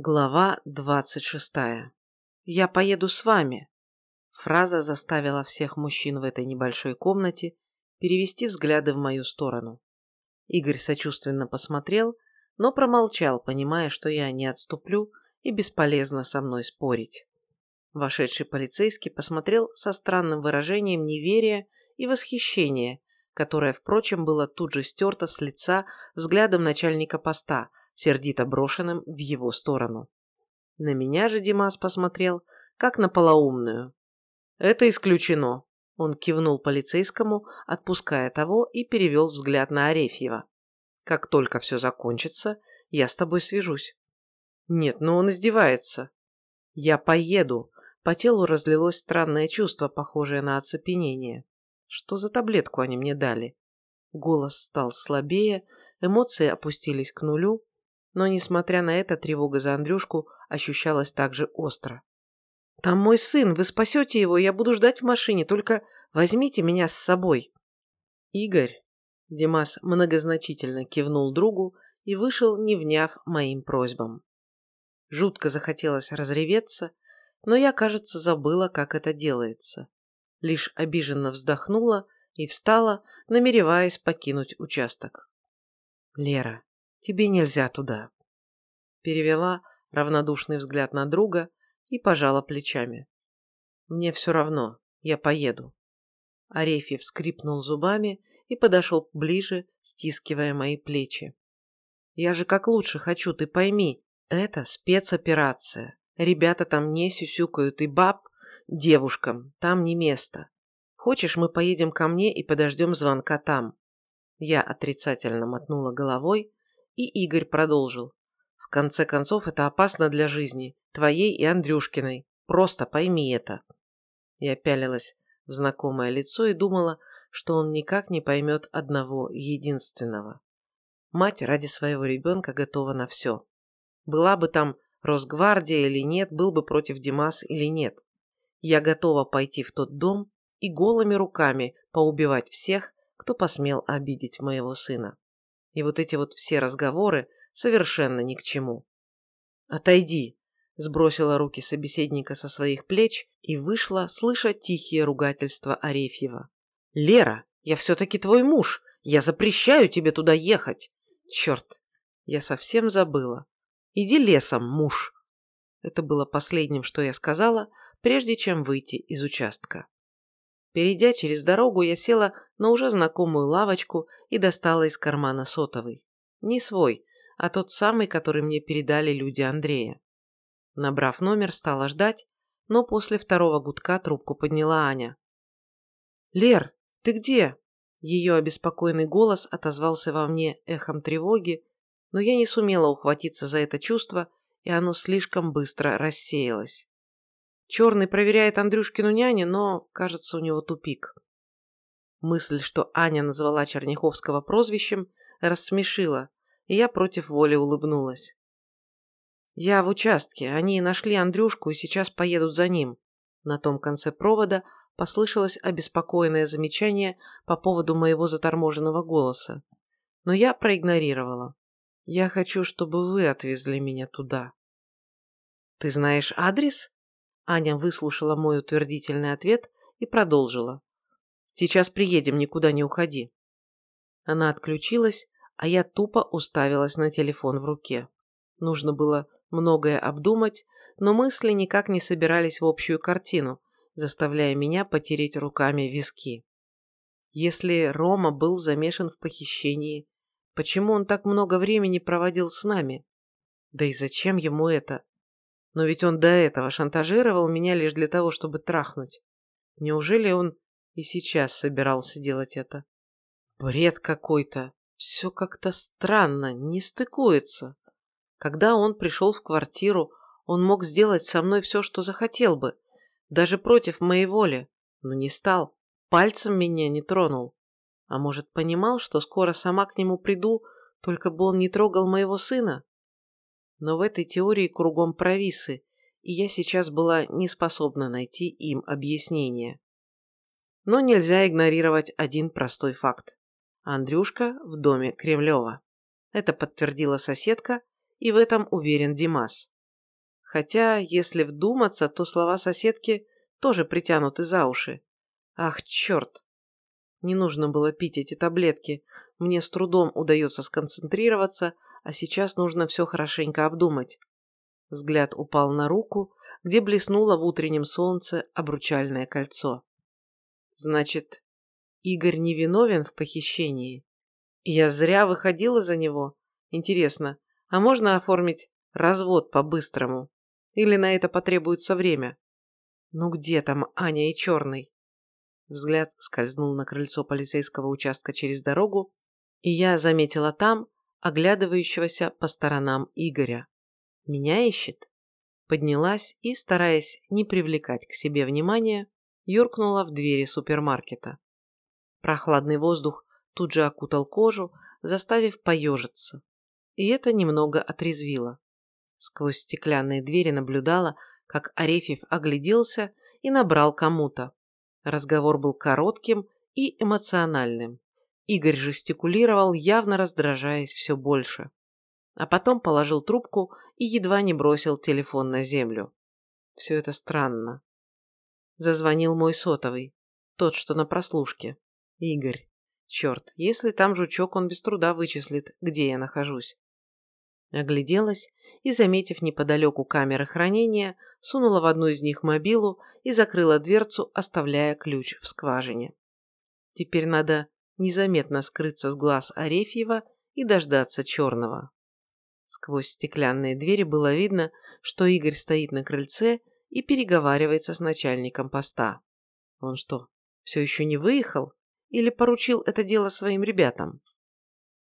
Глава двадцать шестая. «Я поеду с вами». Фраза заставила всех мужчин в этой небольшой комнате перевести взгляды в мою сторону. Игорь сочувственно посмотрел, но промолчал, понимая, что я не отступлю и бесполезно со мной спорить. Вошедший полицейский посмотрел со странным выражением неверия и восхищения, которое, впрочем, было тут же стерто с лица взглядом начальника поста, сердито брошенным в его сторону. На меня же Димас посмотрел, как на полоумную. «Это исключено», – он кивнул полицейскому, отпуская того, и перевел взгляд на Арефьева. «Как только все закончится, я с тобой свяжусь». «Нет, ну он издевается». «Я поеду», по телу разлилось странное чувство, похожее на оцепенение. Что за таблетку они мне дали? Голос стал слабее, эмоции опустились к нулю, но, несмотря на это, тревога за Андрюшку ощущалась также остро. «Там мой сын, вы спасете его, я буду ждать в машине, только возьмите меня с собой». «Игорь», – Димас многозначительно кивнул другу и вышел, не вняв моим просьбам. Жутко захотелось разреветься, но я, кажется, забыла, как это делается. Лишь обиженно вздохнула и встала, намереваясь покинуть участок. «Лера, Тебе нельзя туда. Перевела равнодушный взгляд на друга и пожала плечами. Мне все равно, я поеду. Арефьев скрипнул зубами и подошел ближе, стискивая мои плечи. Я же как лучше хочу, ты пойми. Это спецоперация. Ребята там не сюсюкают, и баб девушкам там не место. Хочешь, мы поедем ко мне и подождем звонка там?» Я отрицательно мотнула головой, и Игорь продолжил. В конце концов, это опасно для жизни, твоей и Андрюшкиной. Просто пойми это. Я пялилась в знакомое лицо и думала, что он никак не поймет одного единственного. Мать ради своего ребенка готова на все. Была бы там Росгвардия или нет, был бы против Димас или нет. Я готова пойти в тот дом и голыми руками поубивать всех, кто посмел обидеть моего сына. И вот эти вот все разговоры совершенно ни к чему. «Отойди!» – сбросила руки собеседника со своих плеч и вышла, слыша тихие ругательства Арефьева. «Лера, я все-таки твой муж! Я запрещаю тебе туда ехать!» «Черт, я совсем забыла. Иди лесом, муж!» Это было последним, что я сказала, прежде чем выйти из участка. Перейдя через дорогу, я села на уже знакомую лавочку и достала из кармана сотовый. Не свой, а тот самый, который мне передали люди Андрея. Набрав номер, стала ждать, но после второго гудка трубку подняла Аня. «Лер, ты где?» Ее обеспокоенный голос отозвался во мне эхом тревоги, но я не сумела ухватиться за это чувство, и оно слишком быстро рассеялось. Черный проверяет Андрюшкину няню, но, кажется, у него тупик. Мысль, что Аня назвала Черняховского прозвищем, рассмешила, и я против воли улыбнулась. «Я в участке. Они нашли Андрюшку и сейчас поедут за ним». На том конце провода послышалось обеспокоенное замечание по поводу моего заторможенного голоса. Но я проигнорировала. «Я хочу, чтобы вы отвезли меня туда». «Ты знаешь адрес?» Аня выслушала мой утвердительный ответ и продолжила. «Сейчас приедем, никуда не уходи». Она отключилась, а я тупо уставилась на телефон в руке. Нужно было многое обдумать, но мысли никак не собирались в общую картину, заставляя меня потереть руками виски. Если Рома был замешан в похищении, почему он так много времени проводил с нами? Да и зачем ему это? Но ведь он до этого шантажировал меня лишь для того, чтобы трахнуть. Неужели он и сейчас собирался делать это? Бред какой-то. Все как-то странно, не стыкуется. Когда он пришел в квартиру, он мог сделать со мной все, что захотел бы, даже против моей воли, но не стал, пальцем меня не тронул. А может, понимал, что скоро сама к нему приду, только бы он не трогал моего сына? Но в этой теории кругом провисы, и я сейчас была не способна найти им объяснение. Но нельзя игнорировать один простой факт. Андрюшка в доме Кремлева. Это подтвердила соседка, и в этом уверен Димас. Хотя, если вдуматься, то слова соседки тоже притянуты за уши. Ах, черт! Не нужно было пить эти таблетки. Мне с трудом удается сконцентрироваться, а сейчас нужно все хорошенько обдумать. Взгляд упал на руку, где блеснуло в утреннем солнце обручальное кольцо. Значит, Игорь не виновен в похищении? Я зря выходила за него? Интересно, а можно оформить развод по-быстрому? Или на это потребуется время? Ну где там Аня и Черный? Взгляд скользнул на крыльцо полицейского участка через дорогу, и я заметила там оглядывающегося по сторонам Игоря. Меня ищет? Поднялась и, стараясь не привлекать к себе внимания, юркнула в двери супермаркета. Прохладный воздух тут же окутал кожу, заставив поежиться. И это немного отрезвило. Сквозь стеклянные двери наблюдала, как Арефьев огляделся и набрал кому-то. Разговор был коротким и эмоциональным. Игорь жестикулировал, явно раздражаясь все больше. А потом положил трубку и едва не бросил телефон на землю. Все это странно. Зазвонил мой сотовый. Тот, что на прослушке. Игорь. Черт, если там жучок, он без труда вычислит, где я нахожусь. Огляделась и, заметив неподалеку камеры хранения, сунула в одну из них мобилу и закрыла дверцу, оставляя ключ в скважине. Теперь надо незаметно скрыться с глаз Арефьева и дождаться черного. Сквозь стеклянные двери было видно, что Игорь стоит на крыльце и переговаривается с начальником поста. Он что, все еще не выехал? Или поручил это дело своим ребятам?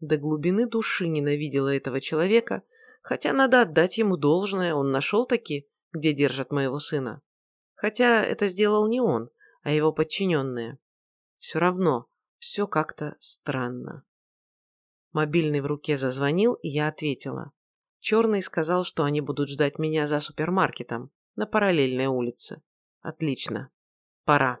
До глубины души ненавидела этого человека, хотя надо отдать ему должное, он нашел таки, где держат моего сына. Хотя это сделал не он, а его подчиненные. Все равно, все как-то странно. Мобильный в руке зазвонил, и я ответила. Черный сказал, что они будут ждать меня за супермаркетом на параллельной улице. Отлично. Пора.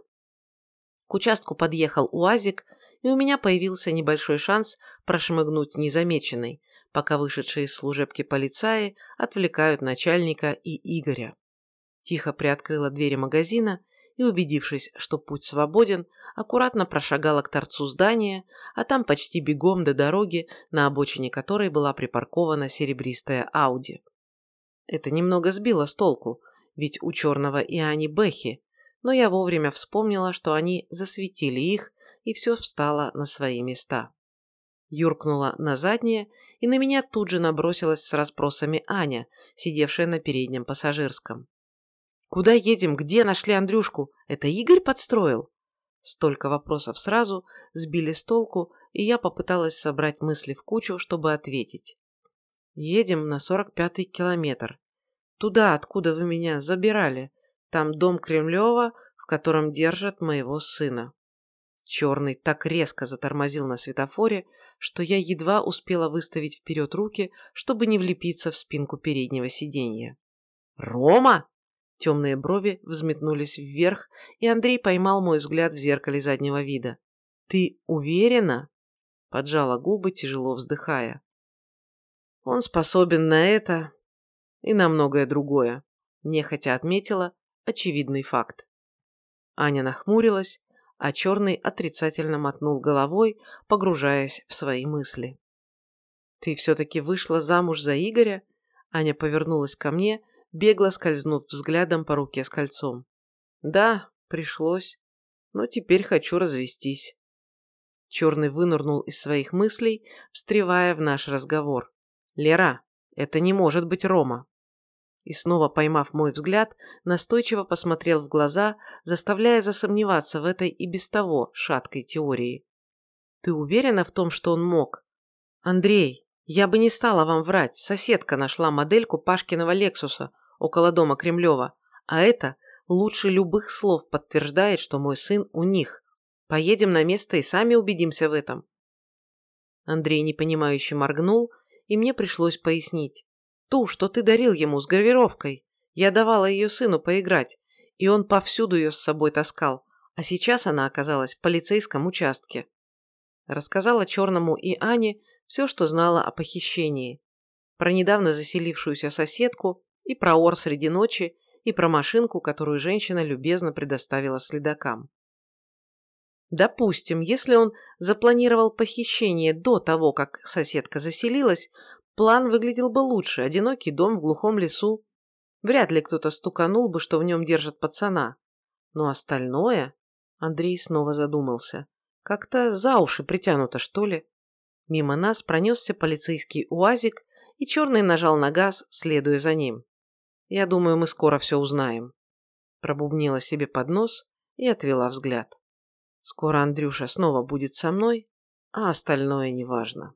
К участку подъехал УАЗик, и у меня появился небольшой шанс прошмыгнуть незамеченной, пока вышедшие из служебки полицаи отвлекают начальника и Игоря. Тихо приоткрыла двери магазина и, убедившись, что путь свободен, аккуратно прошагала к торцу здания, а там почти бегом до дороги, на обочине которой была припаркована серебристая Ауди. Это немного сбило с толку, ведь у черного и Ани Бэхи, но я вовремя вспомнила, что они засветили их, и все встало на свои места. Юркнула на заднее, и на меня тут же набросилась с расспросами Аня, сидевшая на переднем пассажирском. «Куда едем? Где нашли Андрюшку? Это Игорь подстроил?» Столько вопросов сразу сбили с толку, и я попыталась собрать мысли в кучу, чтобы ответить. «Едем на сорок пятый километр. Туда, откуда вы меня забирали. Там дом Кремлева, в котором держат моего сына». Черный так резко затормозил на светофоре, что я едва успела выставить вперед руки, чтобы не влепиться в спинку переднего сиденья. «Рома!» Темные брови взметнулись вверх, и Андрей поймал мой взгляд в зеркале заднего вида. «Ты уверена?» Поджала губы, тяжело вздыхая. «Он способен на это и на многое другое», нехотя отметила очевидный факт. Аня нахмурилась, а Черный отрицательно мотнул головой, погружаясь в свои мысли. «Ты все-таки вышла замуж за Игоря?» Аня повернулась ко мне, бегло скользнув взглядом по руке с кольцом. «Да, пришлось. Но теперь хочу развестись». Черный вынырнул из своих мыслей, встревая в наш разговор. «Лера, это не может быть Рома». И снова поймав мой взгляд, настойчиво посмотрел в глаза, заставляя засомневаться в этой и без того шаткой теории. «Ты уверена в том, что он мог?» «Андрей, я бы не стала вам врать. Соседка нашла модельку Пашкиного Лексуса около дома Кремлева, а это лучше любых слов подтверждает, что мой сын у них. Поедем на место и сами убедимся в этом. Андрей непонимающе моргнул, и мне пришлось пояснить. Ту, что ты дарил ему с гравировкой. Я давала ее сыну поиграть, и он повсюду ее с собой таскал, а сейчас она оказалась в полицейском участке. Рассказала Черному и Ане все, что знала о похищении. Про недавно заселившуюся соседку И про ор среди ночи, и про машинку, которую женщина любезно предоставила следакам. Допустим, если он запланировал похищение до того, как соседка заселилась, план выглядел бы лучше. Одинокий дом в глухом лесу. Вряд ли кто-то стуканул бы, что в нем держат пацана. Но остальное... Андрей снова задумался. Как-то за уши притянуто, что ли? Мимо нас пронесся полицейский уазик, и черный нажал на газ, следуя за ним. Я думаю, мы скоро все узнаем. Пробубнила себе под нос и отвела взгляд. Скоро Андрюша снова будет со мной, а остальное неважно.